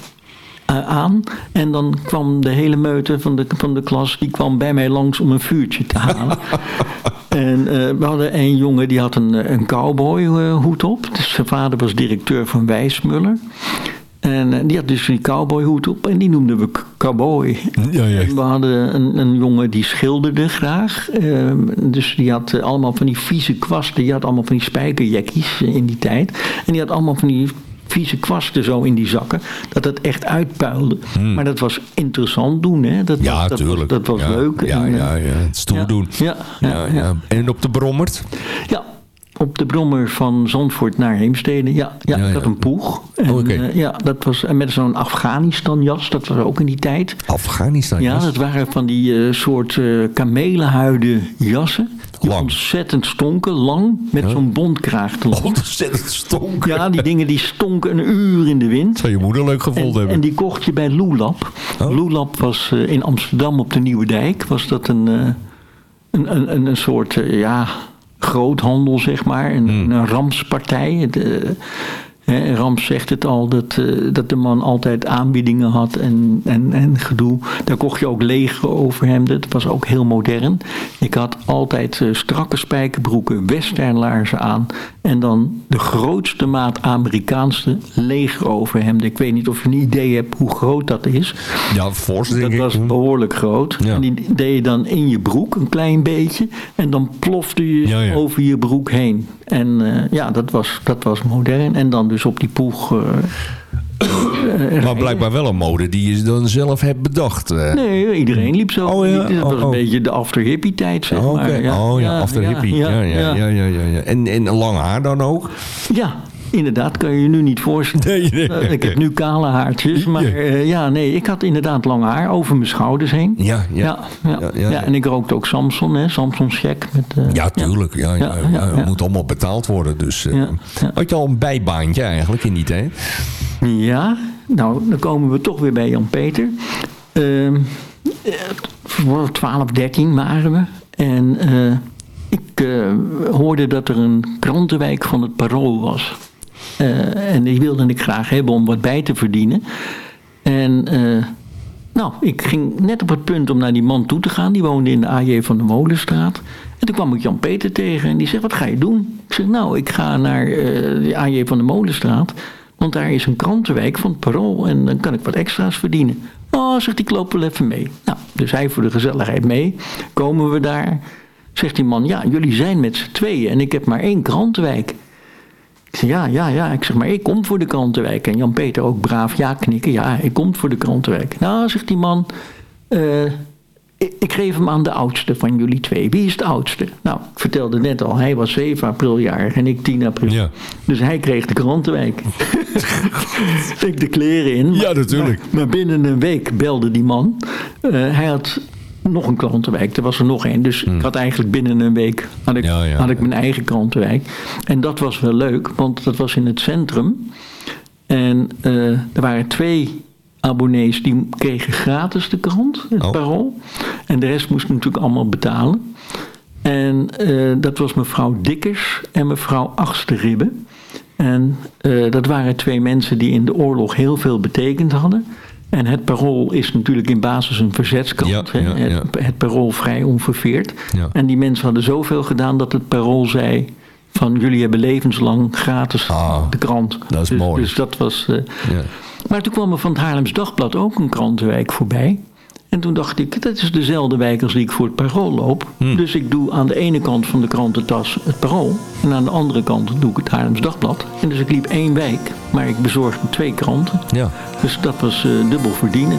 Uh, aan. En dan kwam de hele meute van de, van de klas, die kwam bij mij langs om een vuurtje te halen. en uh, we hadden een jongen die had een, een cowboyhoed uh, op. Dus zijn vader was directeur van Wijsmuller. En die had dus die cowboyhoed op en die noemden we cowboy. Ja, ja. We hadden een, een, jongen die schilderde graag. Uh, dus die had uh, allemaal van die vieze kwasten. Die had allemaal van die spijkerjekkies in die tijd. En die had allemaal van die vieze kwasten zo in die zakken. Dat het echt uitpuilde. Hmm. Maar dat was interessant doen. Hè? Dat ja, was, dat tuurlijk. Was, dat was ja, leuk. Ja, en, ja, ja. Het stoer doen. Ja, ja, ja, En op de Brommert? Ja, op de brommer van Zandvoort naar Heemstede. Ja, ja, ja, ik had ja. een poeg. En, Oh, oké. uh, ja, dat was en met zo'n Afghanistan jas. Dat was ook in die tijd. Afghanistan. Ja, dat waren van die uh, soort uh, kamelenhuiden jassen. Die Lang. ontzettend stonken, lang, met Ja. zo'n bondkraag erop. Ontzettend stonk. Ja, die dingen die stonken een uur in de wind. Zou je moeder leuk gevonden En, hebben. en die kocht je bij Loelap. Oh. Loelap was eh, in Amsterdam op de Nieuwe Dijk. Was dat een, eh, een, een, een, een soort eh, ja, groothandel, zeg maar. Een, Hmm. een ramspartij. Het, Rams zegt het al, dat, eh, dat de man altijd aanbiedingen had en, en, en gedoe. Daar kocht je ook lege overhemden. Dat was ook heel modern. Ik had altijd eh, strakke spijkerbroeken, westernlaarzen aan. En dan de grootste maat Amerikaanse legeroverhemden. Ik weet niet of je een idee hebt hoe groot dat is. Ja, fors denk Dat ik. was behoorlijk groot. Ja. En die deed je dan in je broek een klein beetje. En dan plofte je Ja, ja. over je broek heen. En eh, ja, dat was, dat was modern. En dan dus op die poeg... eh, eh, Maar blijkbaar wel een mode die je dan zelf hebt bedacht. Nee, iedereen liep zo. Oh, ja. Dat was Oh, een oh. beetje de after hippie tijd, zeg Oh, maar. Ja, oh ja, after hippie. Ja, ja, ja, ja, ja, ja. En, en lang haar dan ook? Ja, inderdaad, kan je je nu niet voorstellen. Nee, nee, Eh, ik heb nu kale haartjes, maar Ja. eh, ja, nee, ik had inderdaad lang haar over mijn schouders heen. Ja, ja. Ja, ja, Ja, en ik rookte ook Samson, hè, Samson check. Met, eh, Ja, tuurlijk. Ja, ja, ja. moet allemaal betaald worden. Dus, ja. Had je al een bijbaantje eigenlijk in die tijd? Ja, nou, dan komen we toch weer bij Jan-Peter. Ehm, eh, voor 12, 13 waren we. En ik hoorde dat er een krantenwijk van het Parool was. Eh, en die wilde ik graag hebben om wat bij te verdienen. En eh, nou, ik ging net op het punt om naar die man toe te gaan. Die woonde in de AJ van de Molenstraat. En toen kwam ik Jan-Peter tegen en die zegt, wat ga je doen? Ik zeg, nou, ik ga naar eh, de AJ van de Molenstraat. Want daar is een krantenwijk van het Parool en dan kan ik wat extra's verdienen. Oh, zegt hij, ik wel even mee. Nou, dus hij voor de gezelligheid mee. Komen we daar. Zegt die man, ja, jullie zijn met z'n tweeën en ik heb maar één krantenwijk. Ja, ja, ja. Ik zeg, maar ik kom voor de krantenwijk. En Jan-Peter ook braaf ja knikken. Ja, ik kom voor de krantenwijk. Nou, zegt die man, eh, ik, ik geef hem aan de oudste van jullie twee. Wie is de oudste? Nou, ik vertelde net al, hij was 7 april jarig en ik 10 april. Ja. Dus hij kreeg de krantenwijk. ik de kleren in. Ja, natuurlijk. Maar, maar binnen een week belde die man. Eh, hij had nog een krantenwijk. Er was er nog één. Dus ik had eigenlijk binnen een week had ik, Hmm. Ja, ja, had ik mijn eigen krantenwijk. En dat was wel leuk, want dat was in het centrum. En eh, er waren twee abonnees die kregen gratis de krant, het Oh. parool. En de rest moest natuurlijk allemaal betalen. En eh, dat was mevrouw Dikkers en mevrouw Achsterribbe. En eh, dat waren twee mensen die in de oorlog heel veel betekend hadden. En het parool is natuurlijk in basis een verzetskrant. Ja, hè. ja, Het, ja. het parool vrij onverveerd. En die mensen hadden zoveel gedaan dat het parool zei... van jullie hebben levenslang gratis Ah, de krant. dat is dus, mooi. Dus dat was... eh, maar toen kwam er van het Haarlems Dagblad ook een krantenwijk voorbij. En toen dacht ik, dat is dezelfde wijk als die ik voor het Parool loop. Hmm. Dus ik doe aan de ene kant van de krantentas het Parool. En aan de andere kant doe ik het Haarlems Dagblad. En dus ik liep één wijk, maar ik bezorgde twee kranten. Ja. Dus dat was eh, dubbel verdienen.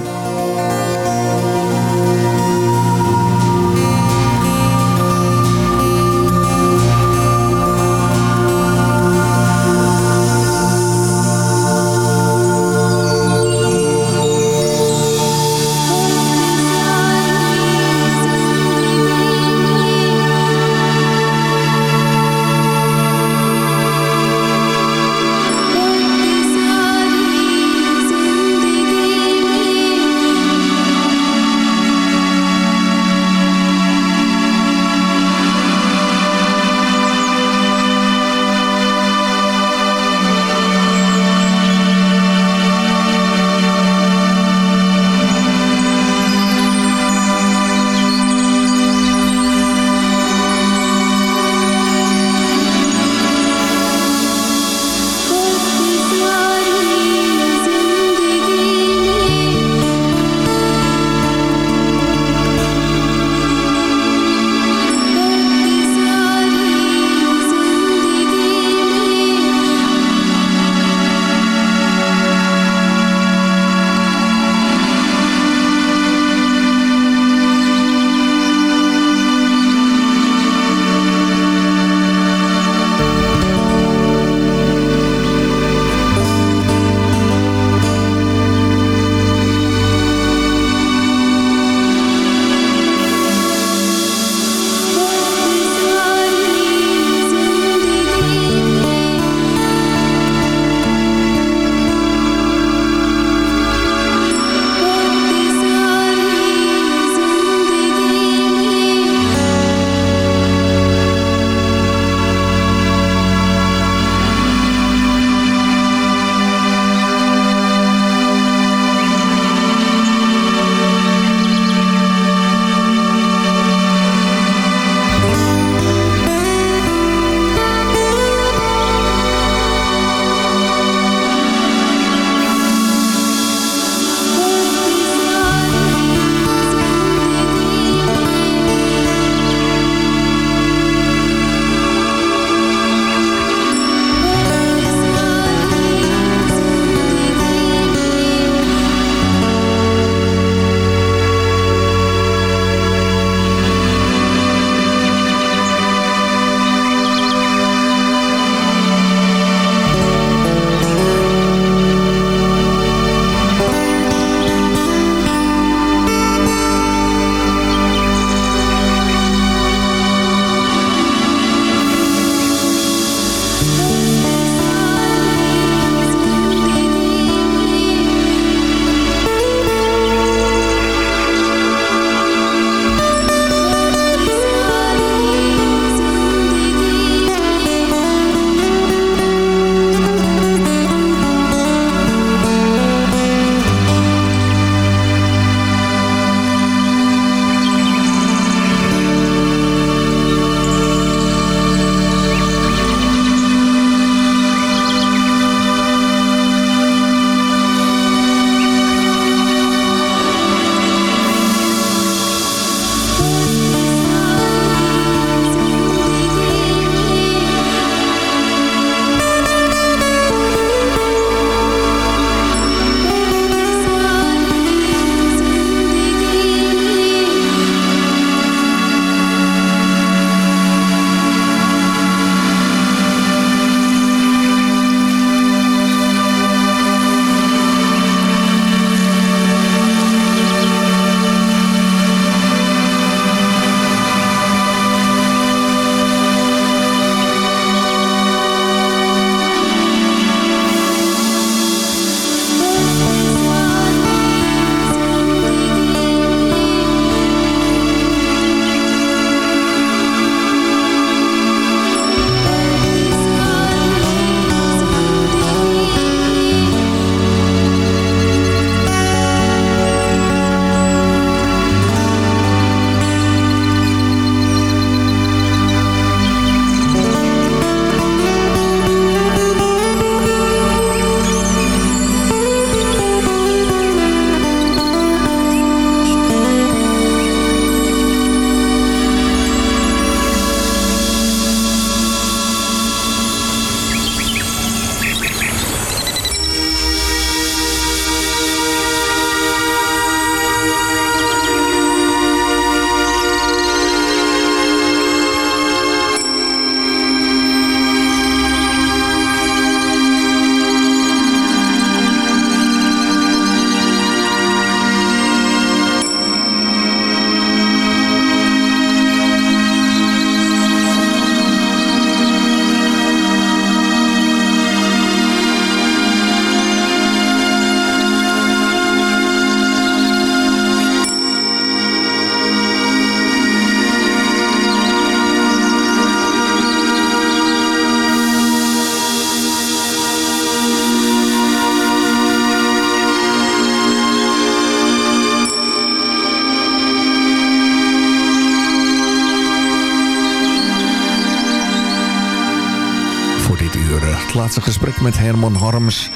Laatste gesprek met Herman Harms.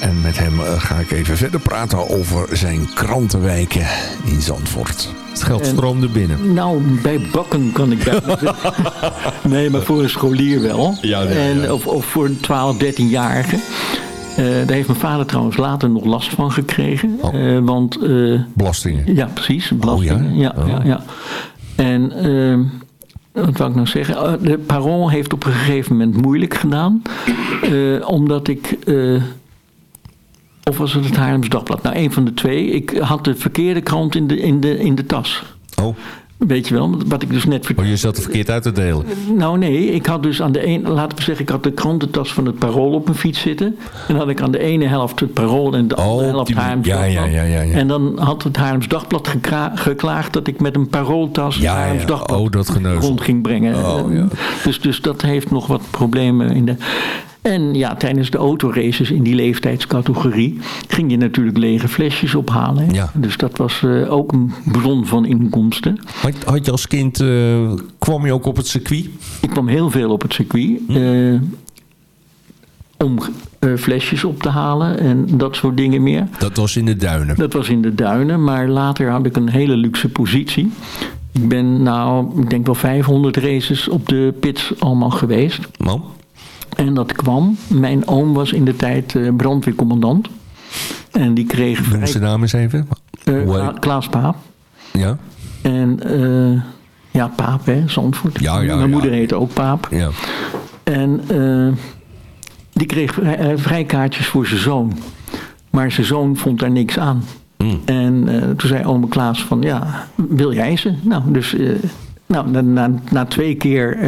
En met hem ga ik even verder praten over zijn krantenwijken in Zandvoort. Het geld stroomde binnen. Nou, bij bakken kan ik bij Nee, maar voor een scholier wel. Ja, en, Of, of voor een 12, 13-jarige. Uh, daar heeft mijn vader trouwens later nog last van gekregen. Oh. Uh, want, uh, belastingen? Ja, precies. Belastingen. Oh, ja? Ja, ja, ja. En ehm, wat wil ik nou zeggen? De Parool heeft op een gegeven moment moeilijk gedaan. omdat ik of was het het Haarlems Dagblad? Nou, een van de twee. Ik had de verkeerde krant in de, in de, in de tas. Oh. Weet je wel, wat ik dus net vertelde. Oh, je zat er verkeerd uit te delen? Nou nee, ik had dus aan de ene, laten we zeggen, ik had de krantentas van het Parool op mijn fiets zitten. En had ik aan de ene helft het Parool en de andere oh, helft het ja. Ja, ja, ja, En dan had het Haarlems Dagblad geklaagd dat ik met een Parooltas ja, Haarlems Dagblad oh, dat rond ging brengen. Oh, ja. dus, dus dat heeft nog wat problemen in de... En ja, tijdens de autoraces in die leeftijdscategorie ging je natuurlijk lege flesjes ophalen. Ja. Dus dat was uh, ook een bron van inkomsten. Had, had je als kind, uh, kwam je ook op het circuit? Ik kwam heel veel op het circuit. Hm. Uh, om flesjes op te halen en dat soort dingen meer. Dat was in de duinen? Dat was in de duinen, maar later had ik een hele luxe positie. Ik ben nou, ik denk wel 500 races op de pits allemaal geweest. En dat kwam. Mijn oom was in de tijd uh, brandweercommandant. En die kreeg... Noem zijn naam eens even. Uh, Klaas Paap. Ja. En uh, ja, Paap hè, Zandvoort. Ja, ja, Mijn moeder heette ook Paap. Ja. En die kreeg vrijkaartjes voor zijn zoon. Maar zijn zoon vond daar niks aan. Mm. En toen zei ome Klaas van, ja, wil jij ze? Nou, dus nou, na, na, na twee keer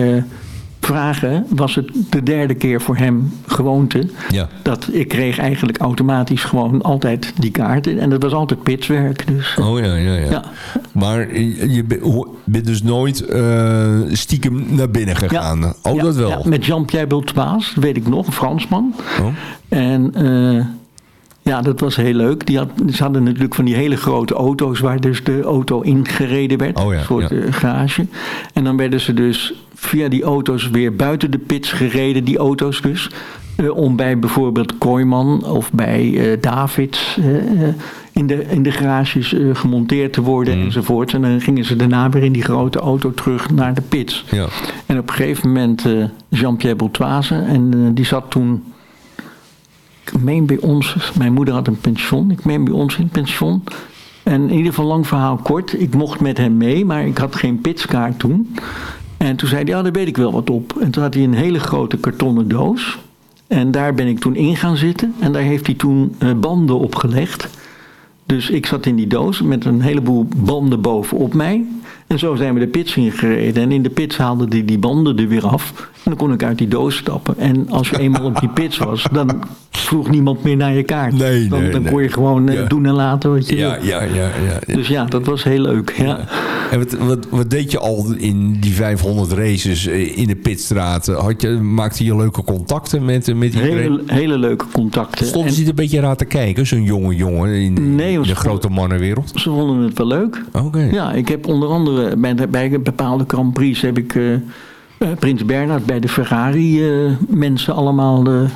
vragen was het de derde keer voor hem gewoonte. Ja. Dat ik kreeg eigenlijk automatisch gewoon altijd die kaarten. En dat was altijd pitswerk. Dus, oh ja, ja, ja. ja. Maar je bent dus nooit uh, stiekem naar binnen gegaan? Ja. Oh, dat wel? met Jean-Pierre Beltoise, weet ik nog, een Fransman. Oh. En... Uh, ja, dat was heel leuk. Die had, ze hadden natuurlijk van die hele grote auto's waar dus de auto ingereden werd. Oh ja, een soort ja. garage. En dan werden ze dus via die auto's weer buiten de pits gereden, die auto's dus. Uh, om bij bijvoorbeeld Kooiman of bij uh, Davids uh, in, de, in de garages gemonteerd te worden mm. enzovoort. En dan gingen ze daarna weer in die grote auto terug naar de pits. Ja. En op een gegeven moment Jean-Pierre Bourtoise en die zat toen ik meen bij ons, mijn moeder had een pension, ik meen bij ons in pension. En in ieder geval lang verhaal kort, ik mocht met hem mee, maar ik had geen pitskaart toen. En toen zei hij, ja, daar weet ik wel wat op. En toen had hij een hele grote kartonnen doos. En daar ben ik toen in gaan zitten. En daar heeft hij toen uh, banden op gelegd. Dus ik zat in die doos met een heleboel banden bovenop mij. En zo zijn we de pits ingereden. En in de pits haalde hij die banden er weer af. En dan kon ik uit die doos stappen. En als je eenmaal op die pits was, dan vroeg niemand meer naar je kaart. Nee, dan, nee, dan kon je gewoon eh, doen en laten wat je ja, ja, ja, ja, Dus ja, dat was heel leuk. Ja. En wat, wat, wat, deed je al in die 500 races eh, in de pitstraat? Had je, maakte je leuke contacten met, met iedereen? Hele, hele leuke contacten. Stonden ze en... een beetje raar te kijken, zo'n jonge jongen in, nee, de grote mannenwereld? Ze vonden het wel leuk. Oké. Ja, ik heb onder andere bij, bij bepaalde Grand Prix heb ik... Uh, Prins Bernhard bij de Ferrari uh, mensen allemaal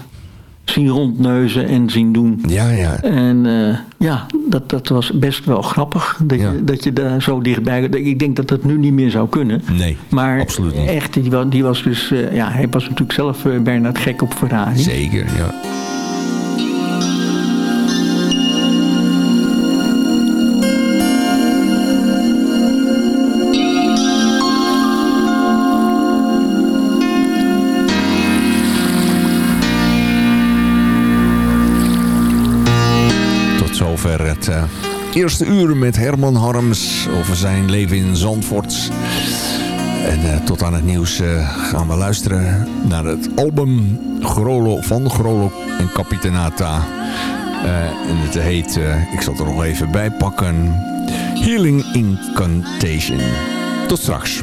zien rondneuzen en zien doen. Ja, ja. En uh, ja, dat, dat was best wel grappig. Dat, ja. je, dat je daar zo dichtbij... Ik denk dat dat nu niet meer zou kunnen. Nee, maar absoluut niet. echt, die, die was dus... Uh, ja, hij was natuurlijk zelf uh, Bernard gek op Ferrari. Zeker, ja. Uh, eerste uur met Herman Harms over zijn leven in Zandvoort. En uh, tot aan het nieuws uh, gaan we luisteren naar het album Grolo, van Grolo en Capitanata. en het heet, ik zal het er nog even bij pakken, Healing Incantation. Tot straks.